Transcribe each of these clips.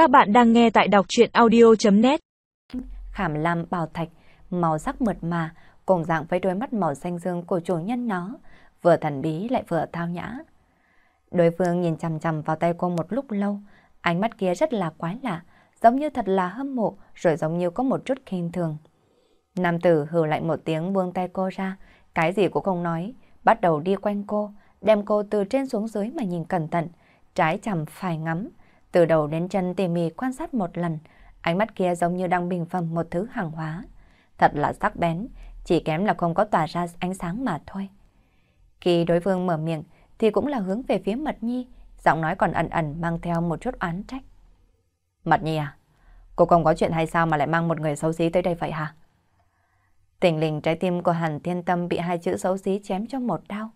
Các bạn đang nghe tại đọc chuyện audio.net Khảm lam bảo thạch, màu sắc mượt mà, cùng dạng với đôi mắt màu xanh dương của chủ nhân nó, vừa thần bí lại vừa thao nhã. Đối phương nhìn chằm chằm vào tay cô một lúc lâu, ánh mắt kia rất là quái lạ, giống như thật là hâm mộ, rồi giống như có một chút khinh thường. Nam tử hừ lại một tiếng buông tay cô ra, cái gì cũng không nói, bắt đầu đi quanh cô, đem cô từ trên xuống dưới mà nhìn cẩn thận, trái chằm phải ngắm, từ đầu đến chân tỉ mỉ quan sát một lần, ánh mắt kia giống như đang bình phẩm một thứ hàng hóa. Thật là sắc bén, chỉ kém là không có tỏa ra ánh sáng mà thôi. Khi đối phương mở miệng thì cũng là hướng về phía Mật Nhi, giọng nói còn ẩn ẩn mang theo một chút oán trách. Mật Nhi à, cô không có chuyện hay sao mà lại mang một người xấu xí tới đây vậy hả? Tình linh trái tim của Hàn Thiên Tâm bị hai chữ xấu xí chém cho một đau.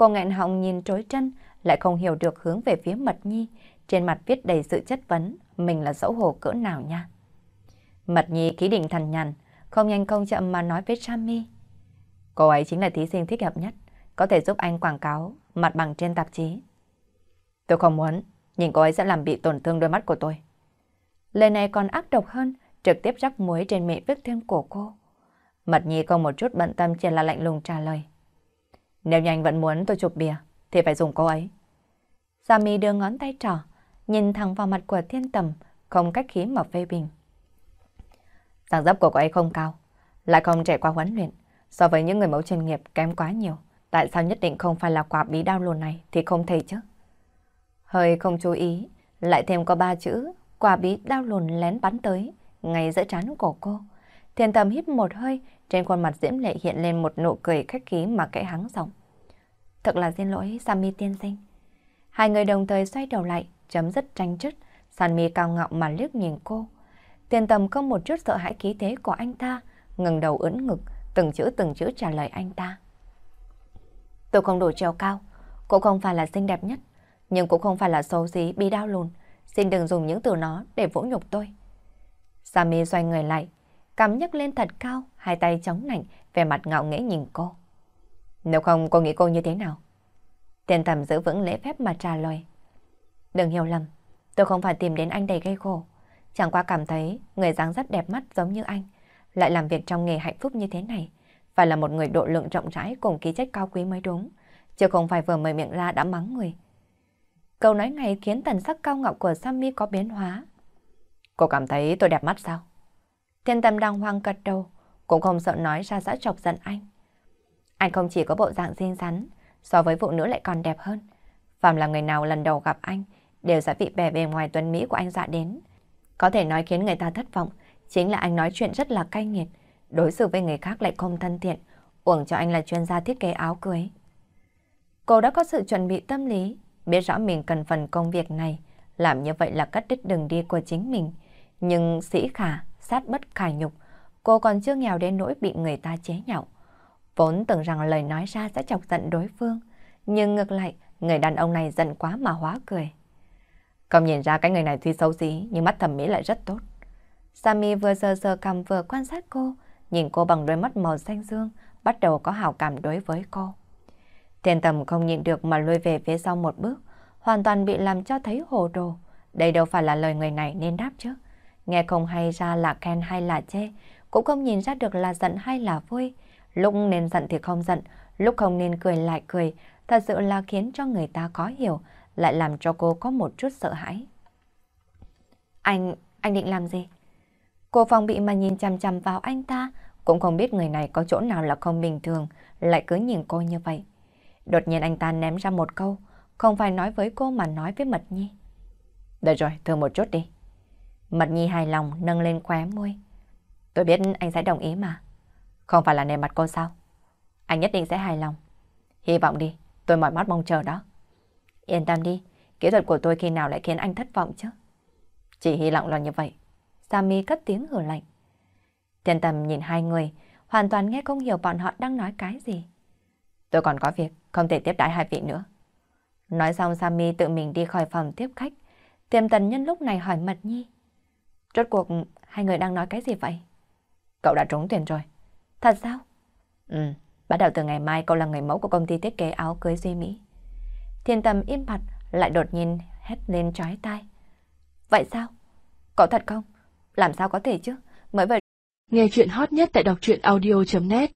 Cô nghẹn họng nhìn trối chân, lại không hiểu được hướng về phía Mật Nhi, trên mặt viết đầy sự chất vấn, mình là xấu hổ cỡ nào nha. Mật Nhi khí định thần nhằn, không nhanh không chậm mà nói với Sammy. Cô ấy chính là thí sinh thích hợp nhất, có thể giúp anh quảng cáo mặt bằng trên tạp chí. Tôi không muốn, nhìn cô ấy sẽ làm bị tổn thương đôi mắt của tôi. Lời này còn ác độc hơn, trực tiếp rắc muối trên miệng vết thương của cô. Mật Nhi không một chút bận tâm chỉ là lạnh lùng trả lời. Nếu như anh vẫn muốn tôi chụp bìa, thì phải dùng cô ấy. Sammy đưa ngón tay trỏ, nhìn thẳng vào mặt của thiên tầm, không cách khí mà phê bình. Giảng dấp của cô ấy không cao, lại không trải qua huấn luyện, so với những người mẫu chuyên nghiệp kém quá nhiều. Tại sao nhất định không phải là quả bí đao lùn này thì không thể chứ? Hơi không chú ý, lại thêm có ba chữ quả bí đao lùn lén bắn tới, ngay giữa trán của cô. Thiên tầm hít một hơi, trên khuôn mặt diễm lệ hiện lên một nụ cười khách khí mà kẽ hắng giọng. Thật là xin lỗi, Sammy tiên sinh. Hai người đồng thời xoay đầu lại, chấm dứt tranh chất, Sammy cao ngạo mà liếc nhìn cô. Tiền tầm không một chút sợ hãi khí thế của anh ta, ngừng đầu ưỡn ngực, từng chữ từng chữ trả lời anh ta. Tôi không đủ trèo cao, cũng không phải là xinh đẹp nhất, nhưng cũng không phải là xấu xí bi đau lùn. Xin đừng dùng những từ nó để vỗ nhục tôi. Sammy xoay người lại, cảm nhấc lên thật cao, hai tay chống nạnh, vẻ mặt ngạo nghễ nhìn cô. Nếu không cô nghĩ cô như thế nào? Tiền tầm giữ vững lễ phép mà trả lời. Đừng hiểu lầm, tôi không phải tìm đến anh đầy gây khổ. Chẳng qua cảm thấy người dáng rất đẹp mắt giống như anh, lại làm việc trong nghề hạnh phúc như thế này. Phải là một người độ lượng rộng rãi cùng khí chất cao quý mới đúng, chứ không phải vừa mở miệng ra đã mắng người. Câu nói này khiến tần sắc cao ngạo của Sammy có biến hóa. Cô cảm thấy tôi đẹp mắt sao? Thiên tâm đang hoang cật đầu, cũng không sợ nói ra sẽ chọc giận anh. Anh không chỉ có bộ dạng xinh xắn, so với phụ nữ lại còn đẹp hơn. Phạm là người nào lần đầu gặp anh, đều sẽ bị bè bề ngoài tuấn Mỹ của anh dạ đến. Có thể nói khiến người ta thất vọng, chính là anh nói chuyện rất là cay nghiệt, đối xử với người khác lại không thân thiện, uổng cho anh là chuyên gia thiết kế áo cưới. Cô đã có sự chuẩn bị tâm lý, biết rõ mình cần phần công việc này, làm như vậy là cắt đứt đường đi của chính mình. Nhưng sĩ khả, sát bất khải nhục, cô còn chưa nghèo đến nỗi bị người ta chế nhạo. Vốn tưởng rằng lời nói ra sẽ chọc giận đối phương, nhưng ngược lại, người đàn ông này giận quá mà hóa cười. Không nhìn ra cái người này tuy xấu xí, nhưng mắt thẩm mỹ lại rất tốt. Sammy vừa sờ sờ cầm vừa quan sát cô, nhìn cô bằng đôi mắt màu xanh dương, bắt đầu có hào cảm đối với cô. Thiên tầm không nhịn được mà lùi về phía sau một bước, hoàn toàn bị làm cho thấy hồ đồ. Đây đâu phải là lời người này nên đáp chứ. Nghe không hay ra là khen hay là chê, cũng không nhìn ra được là giận hay là vui. Lúc nên giận thì không giận, lúc không nên cười lại cười, thật sự là khiến cho người ta khó hiểu, lại làm cho cô có một chút sợ hãi. Anh, anh định làm gì? Cô phòng bị mà nhìn chằm chằm vào anh ta, cũng không biết người này có chỗ nào là không bình thường, lại cứ nhìn cô như vậy. Đột nhiên anh ta ném ra một câu, không phải nói với cô mà nói với Mật Nhi. Được rồi, thử một chút đi. Mật Nhi hài lòng nâng lên khóe môi. Tôi biết anh sẽ đồng ý mà. Không phải là nề mặt cô sao? Anh nhất định sẽ hài lòng. Hy vọng đi, tôi mỏi mắt mong chờ đó. Yên tâm đi, kỹ thuật của tôi khi nào lại khiến anh thất vọng chứ? Chỉ hy vọng là như vậy. Sammy cất tiếng hử lạnh. Thiên tầm nhìn hai người, hoàn toàn nghe không hiểu bọn họ đang nói cái gì. Tôi còn có việc, không thể tiếp đãi hai vị nữa. Nói xong Sammy tự mình đi khỏi phòng tiếp khách. Tiềm tần nhân lúc này hỏi Mật Nhi. Rốt cuộc hai người đang nói cái gì vậy? Cậu đã trúng tuyển rồi. Thật sao? Ừ, bắt đầu từ ngày mai cậu là người mẫu của công ty thiết kế áo cưới Duy Mỹ. Thiên Tâm im bặt lại đột nhiên hét lên trói tai. Vậy sao? Có thật không? Làm sao có thể chứ? Mới vậy. Nghe chuyện hot nhất tại đọc truyện audio.net